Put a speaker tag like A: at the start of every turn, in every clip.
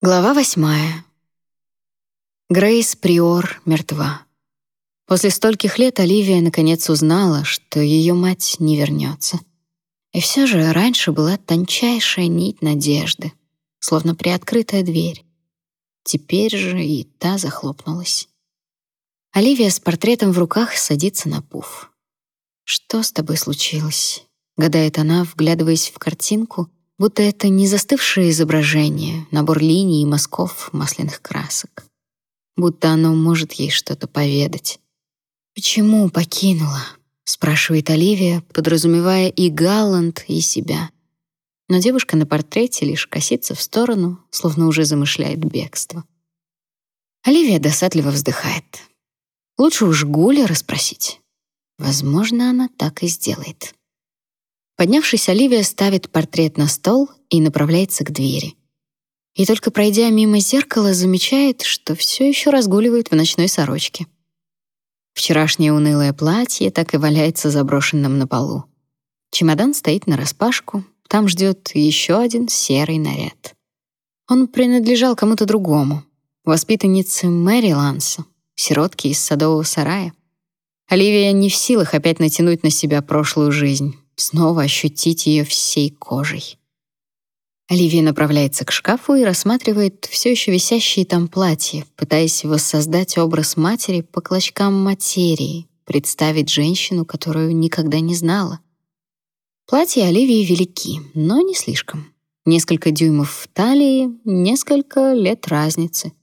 A: Глава восьмая. Грейс Приор мертва. После стольких лет Оливия наконец узнала, что ее мать не вернется. И все же раньше была тончайшая нить надежды, словно приоткрытая дверь. Теперь же и та захлопнулась. Оливия с портретом в руках садится на пуф. «Что с тобой случилось?» — гадает она, вглядываясь в картинку — будто это не застывшее изображение, набор линий и мазков масляных красок. Будто оно может ей что-то поведать. «Почему покинула?» — спрашивает Оливия, подразумевая и Галланд, и себя. Но девушка на портрете лишь косится в сторону, словно уже замышляет бегство. Оливия досадливо вздыхает. Лучше уж Гуля расспросить. Возможно, она так и сделает. Поднявшись, Оливия ставит портрет на стол и направляется к двери. И только пройдя мимо зеркала, замечает, что все еще разгуливает в ночной сорочке. Вчерашнее унылое платье так и валяется заброшенным на полу. Чемодан стоит нараспашку, там ждет еще один серый наряд. Он принадлежал кому-то другому, воспитаннице Мэри Ланса, сиротке из садового сарая. Оливия не в силах опять натянуть на себя прошлую жизнь снова ощутить ее всей кожей. Оливия направляется к шкафу и рассматривает все еще висящие там платья, пытаясь воссоздать образ матери по клочкам материи, представить женщину, которую никогда не знала. Платья Оливии велики, но не слишком. Несколько дюймов в талии, несколько лет разницы.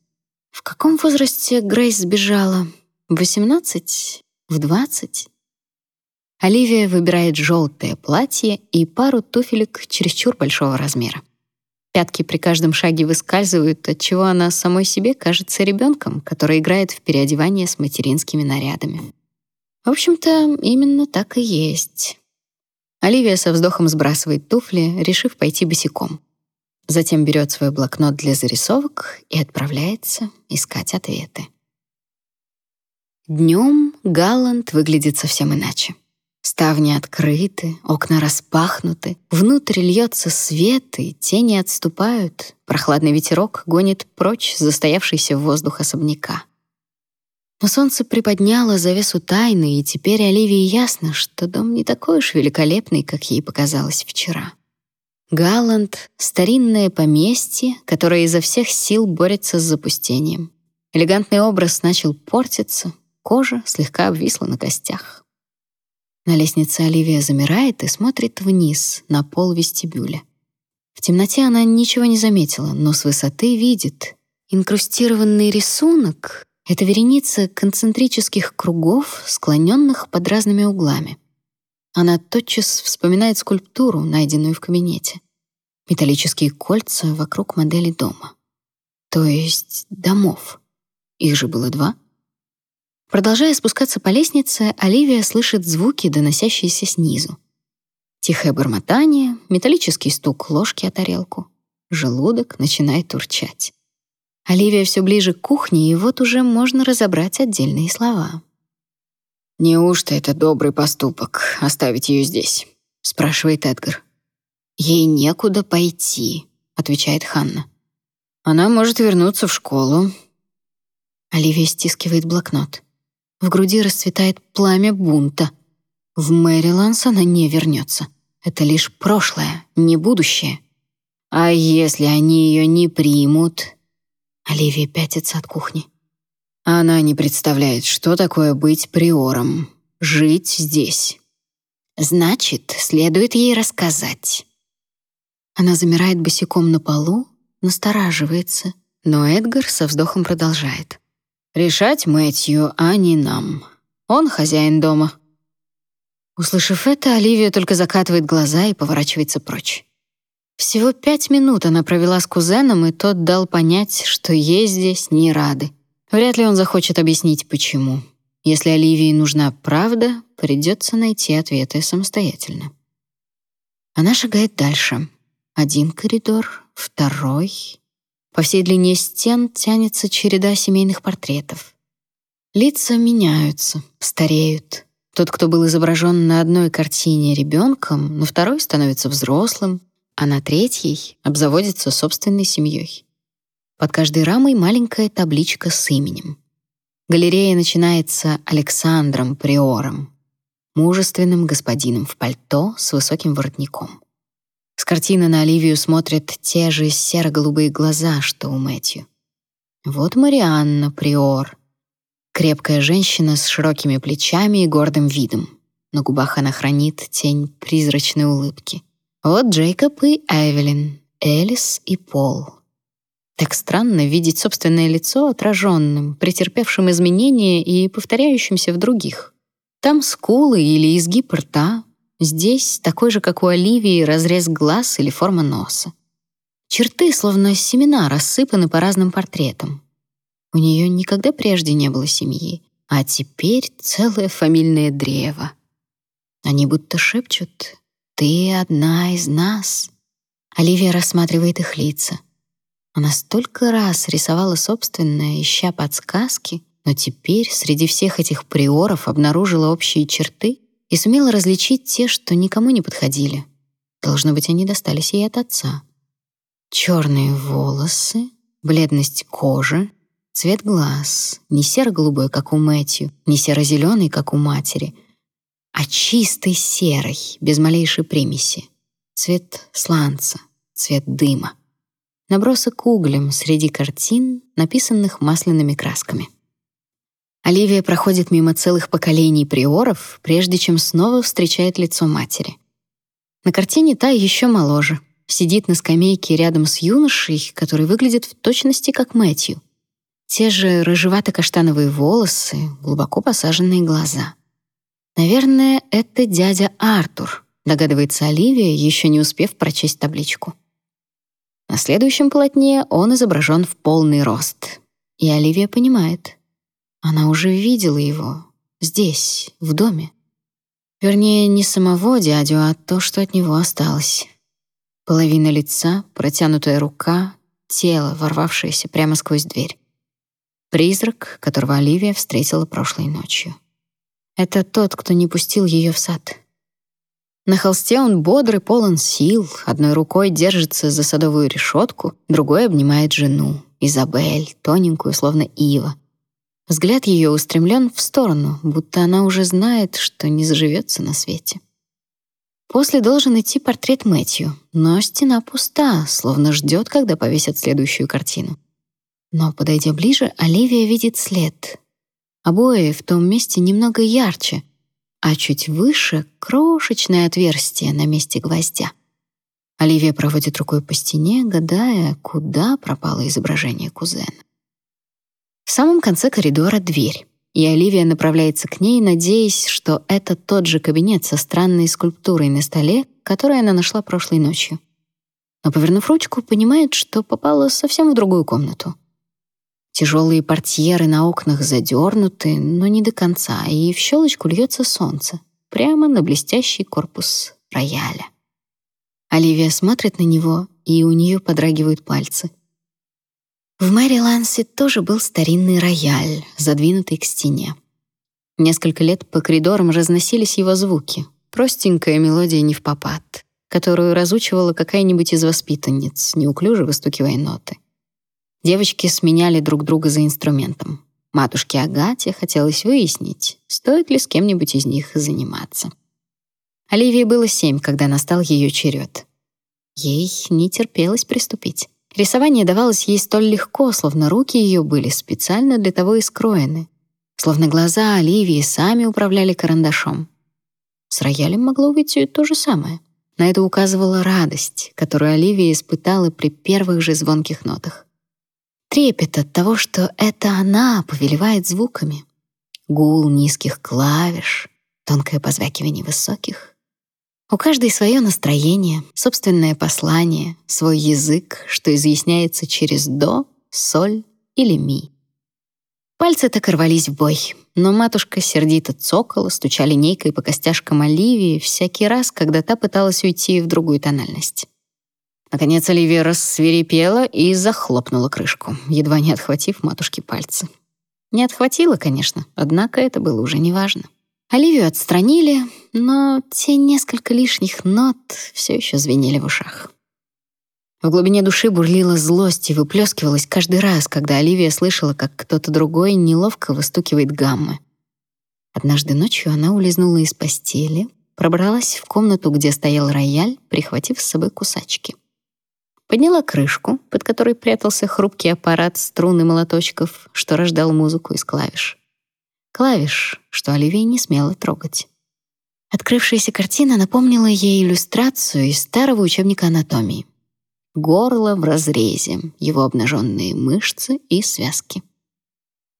A: В каком возрасте Грейс сбежала? В 18? В 20? Оливия выбирает желтое платье и пару туфелек чересчур большого размера. Пятки при каждом шаге выскальзывают, отчего она самой себе кажется ребенком, который играет в переодевание с материнскими нарядами. В общем-то, именно так и есть. Оливия со вздохом сбрасывает туфли, решив пойти босиком. Затем берет свой блокнот для зарисовок и отправляется искать ответы. Днем Галланд выглядит совсем иначе. Ставни открыты, окна распахнуты, внутрь льется свет, и тени отступают. Прохладный ветерок гонит прочь застоявшийся воздух особняка. Но солнце приподняло завесу тайны, и теперь Оливии ясно, что дом не такой уж великолепный, как ей показалось вчера. Галланд — старинное поместье, которое изо всех сил борется с запустением. Элегантный образ начал портиться, кожа слегка обвисла на костях. На лестнице Оливия замирает и смотрит вниз, на пол вестибюля. В темноте она ничего не заметила, но с высоты видит. Инкрустированный рисунок — это вереница концентрических кругов, склоненных под разными углами. Она тотчас вспоминает скульптуру, найденную в кабинете. Металлические кольца вокруг модели дома. То есть домов. Их же было два — Продолжая спускаться по лестнице, Оливия слышит звуки, доносящиеся снизу. Тихое бормотание, металлический стук ложки о тарелку. Желудок начинает урчать. Оливия все ближе к кухне, и вот уже можно разобрать отдельные слова. «Неужто это добрый поступок — оставить ее здесь?» — спрашивает Эдгар. «Ей некуда пойти», — отвечает Ханна. «Она может вернуться в школу». Оливия стискивает блокнот. В груди расцветает пламя бунта. В Мэриланс она не вернется. Это лишь прошлое, не будущее. А если они ее не примут? Оливия пятится от кухни. Она не представляет, что такое быть приором, жить здесь. Значит, следует ей рассказать. Она замирает босиком на полу, настораживается, но Эдгар со вздохом продолжает. Решать Мэтью, а не нам. Он хозяин дома. Услышав это, Оливия только закатывает глаза и поворачивается прочь. Всего пять минут она провела с кузеном, и тот дал понять, что ей здесь не рады. Вряд ли он захочет объяснить, почему. Если Оливии нужна правда, придется найти ответы самостоятельно. Она шагает дальше. Один коридор, второй, по всей длине стен тянется череда семейных портретов. Лица меняются, стареют. Тот, кто был изображен на одной картине ребенком, на второй становится взрослым, а на третьей обзаводится собственной семьей. Под каждой рамой маленькая табличка с именем. Галерея начинается Александром Приором, мужественным господином в пальто с высоким воротником. С картины на Оливию смотрят те же серо-голубые глаза, что у Мэтью. Вот Марианна Приор. Крепкая женщина с широкими плечами и гордым видом. На губах она хранит тень призрачной улыбки. Вот Джейкоб и Эвелин, Элис и Пол. Так странно видеть собственное лицо отраженным, претерпевшим изменения и повторяющимся в других. Там скулы или изгиб рта, здесь такой же, как у Оливии, разрез глаз или форма носа. Черты, словно семена, рассыпаны по разным портретам. У нее никогда прежде не было семьи, а теперь целое фамильное древо. Они будто шепчут «Ты одна из нас». Оливия рассматривает их лица. Она столько раз рисовала собственное, ища подсказки, но теперь среди всех этих приоров обнаружила общие черты и сумела различить те, что никому не подходили. Должно быть, они достались ей от отца. Черные волосы, бледность кожи, цвет глаз, не серо-голубой, как у Мэтью, не серо-зеленый, как у матери, а чистый серый, без малейшей примеси. Цвет сланца, цвет дыма набросок углем среди картин, написанных масляными красками. Оливия проходит мимо целых поколений приоров, прежде чем снова встречает лицо матери. На картине та еще моложе, сидит на скамейке рядом с юношей, который выглядит в точности как Мэтью. Те же рыжевато-каштановые волосы, глубоко посаженные глаза. Наверное, это дядя Артур, догадывается Оливия, еще не успев прочесть табличку. На следующем полотне он изображен в полный рост. И Оливия понимает. Она уже видела его. Здесь, в доме. Вернее, не самого дядю, а то, что от него осталось. Половина лица, протянутая рука, тело, ворвавшееся прямо сквозь дверь. Призрак, которого Оливия встретила прошлой ночью. Это тот, кто не пустил ее в сад. На холсте он бодрый, полон сил, одной рукой держится за садовую решетку, другой обнимает жену, Изабель, тоненькую, словно ива. Взгляд ее устремлен в сторону, будто она уже знает, что не заживется на свете. После должен идти портрет Мэтью, но стена пуста, словно ждет, когда повесят следующую картину. Но, подойдя ближе, Оливия видит след. Обои в том месте немного ярче — а чуть выше — крошечное отверстие на месте гвоздя. Оливия проводит рукой по стене, гадая, куда пропало изображение кузена. Самом конце коридора дверь, и Оливия направляется к ней, надеясь, что это тот же кабинет со странной скульптурой на столе, который она нашла прошлой ночью. Но, повернув ручку, понимает, что попала совсем в другую комнату — Тяжелые портьеры на окнах задернуты, но не до конца, и в щелочку льется солнце, прямо на блестящий корпус рояля. Оливия смотрит на него, и у нее подрагивают пальцы. В Мэри Лансе тоже был старинный рояль, задвинутый к стене. Несколько лет по коридорам разносились его звуки. Простенькая мелодия не в попад, которую разучивала какая-нибудь из воспитанниц, неуклюже выстукивая ноты. Девочки сменяли друг друга за инструментом. Матушке Агате хотелось выяснить, стоит ли с кем-нибудь из них заниматься. Оливии было семь, когда настал ее черед. Ей не терпелось приступить. Рисование давалось ей столь легко, словно руки ее были специально для того и скроены. Словно глаза Оливии сами управляли карандашом. С роялем могло быть то же самое. На это указывала радость, которую Оливия испытала при первых же звонких нотах трепет от того, что это она повелевает звуками. Гул низких клавиш, тонкое позвякивание высоких. У каждой свое настроение, собственное послание, свой язык, что изъясняется через до, соль или ми. Пальцы так рвались в бой, но матушка сердито цокала, стуча линейкой по костяшкам Оливии всякий раз, когда та пыталась уйти в другую тональность. Наконец Оливия рассверепела и захлопнула крышку, едва не отхватив матушке пальцы. Не отхватила, конечно, однако это было уже неважно. Оливию отстранили, но те несколько лишних нот все еще звенели в ушах. В глубине души бурлила злость и выплескивалась каждый раз, когда Оливия слышала, как кто-то другой неловко выстукивает гаммы. Однажды ночью она улизнула из постели, пробралась в комнату, где стоял рояль, прихватив с собой кусачки. Подняла крышку, под которой прятался хрупкий аппарат струн и молоточков, что рождал музыку из клавиш. Клавиш, что Оливия не смела трогать. Открывшаяся картина напомнила ей иллюстрацию из старого учебника анатомии. Горло в разрезе, его обнаженные мышцы и связки.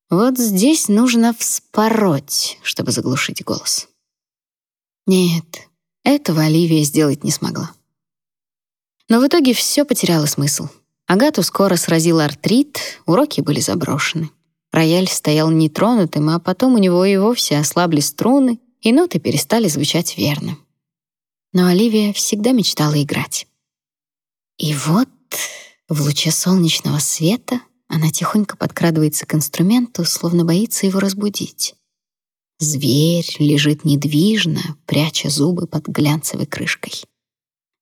A: Вот здесь нужно вспороть, чтобы заглушить голос. Нет, этого Оливия сделать не смогла. Но в итоге все потеряло смысл. Агату скоро сразил артрит, уроки были заброшены. Рояль стоял нетронутым, а потом у него и вовсе ослабли струны, и ноты перестали звучать верно. Но Оливия всегда мечтала играть. И вот в луче солнечного света она тихонько подкрадывается к инструменту, словно боится его разбудить. Зверь лежит недвижно, пряча зубы под глянцевой крышкой.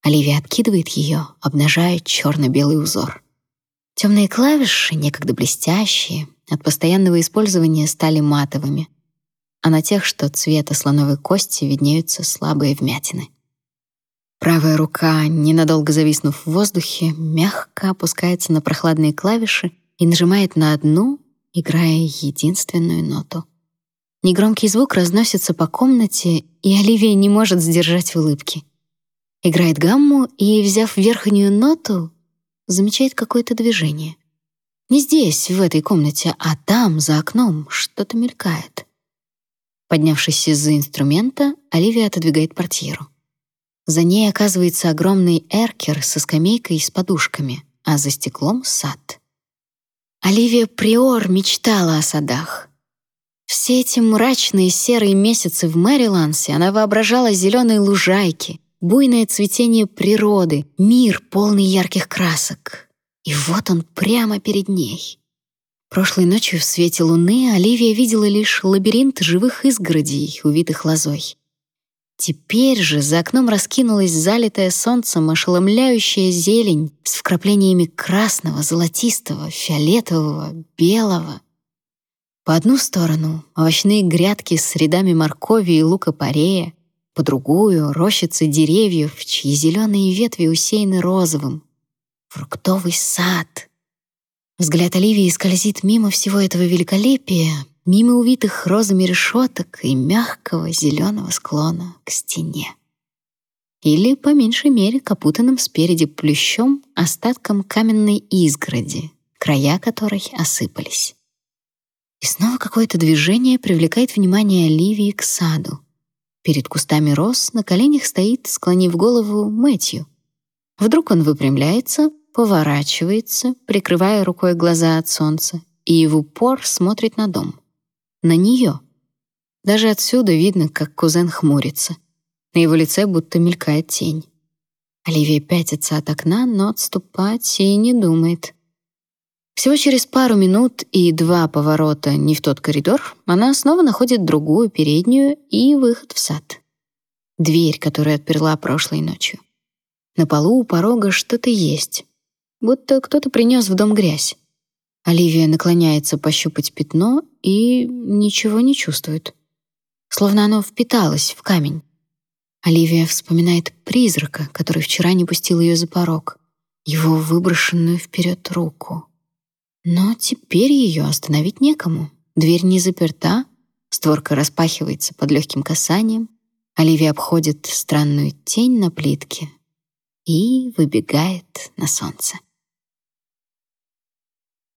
A: Оливия откидывает ее, обнажая черно-белый узор. Темные клавиши, некогда блестящие, от постоянного использования стали матовыми, а на тех, что цвета слоновой кости, виднеются слабые вмятины. Правая рука, ненадолго зависнув в воздухе, мягко опускается на прохладные клавиши и нажимает на одну, играя единственную ноту. Негромкий звук разносится по комнате, и Оливия не может сдержать улыбки. Играет гамму и, взяв верхнюю ноту, замечает какое-то движение. Не здесь, в этой комнате, а там, за окном, что-то мелькает. Поднявшись из-за инструмента, Оливия отодвигает портьеру. За ней оказывается огромный эркер со скамейкой и с подушками, а за стеклом — сад. Оливия Приор мечтала о садах. Все эти мрачные серые месяцы в Мэрилансе она воображала зеленые лужайки, буйное цветение природы, мир, полный ярких красок. И вот он прямо перед ней. Прошлой ночью в свете луны Оливия видела лишь лабиринт живых изгородей, увитых лозой. Теперь же за окном раскинулась залитая солнцем ошеломляющая зелень с вкраплениями красного, золотистого, фиолетового, белого. По одну сторону — овощные грядки с рядами моркови и лука-порея, по другую — рощицы деревьев, чьи зеленые ветви усеяны розовым. Фруктовый сад. Взгляд Оливии скользит мимо всего этого великолепия, мимо увитых розами решеток и мягкого зеленого склона к стене. Или, по меньшей мере, к спереди плющом остаткам каменной изгороди, края которой осыпались. И снова какое-то движение привлекает внимание Оливии к саду. Перед кустами роз на коленях стоит, склонив голову, Мэтью. Вдруг он выпрямляется, поворачивается, прикрывая рукой глаза от солнца, и в упор смотрит на дом. На нее. Даже отсюда видно, как кузен хмурится. На его лице будто мелькает тень. Оливия пятится от окна, но отступать и не думает. Всего через пару минут и два поворота не в тот коридор она снова находит другую переднюю и выход в сад. Дверь, которую отперла прошлой ночью. На полу у порога что-то есть. Будто кто-то принес в дом грязь. Оливия наклоняется пощупать пятно и ничего не чувствует. Словно оно впиталось в камень. Оливия вспоминает призрака, который вчера не пустил ее за порог, его выброшенную вперед руку. Но теперь ее остановить некому. Дверь не заперта, створка распахивается под легким касанием. Оливия обходит странную тень на плитке и выбегает на солнце.